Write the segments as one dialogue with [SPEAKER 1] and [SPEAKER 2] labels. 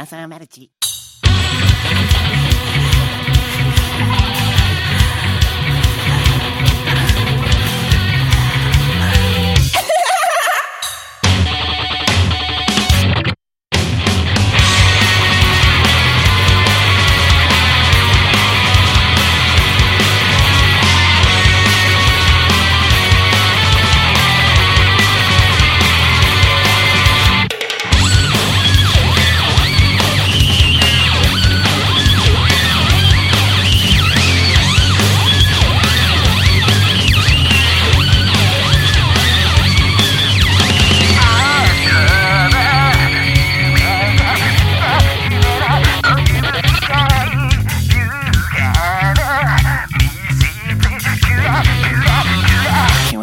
[SPEAKER 1] パンーマルチ。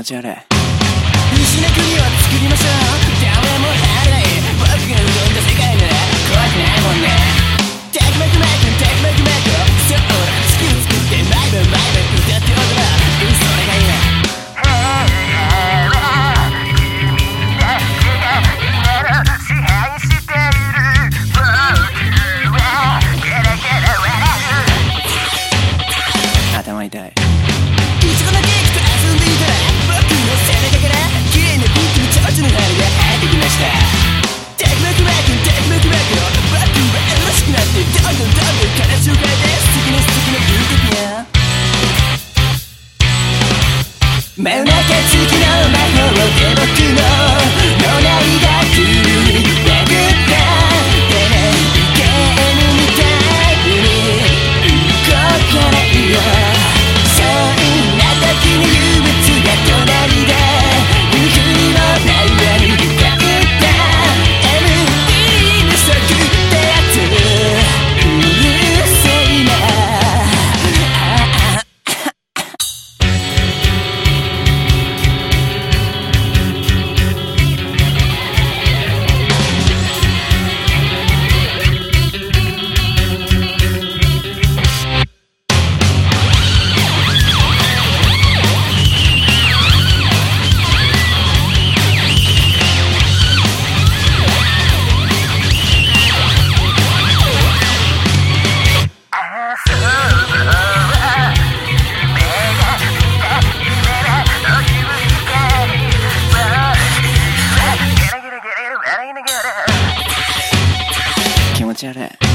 [SPEAKER 2] Majere. 目だけ月の魔法で僕の Cara.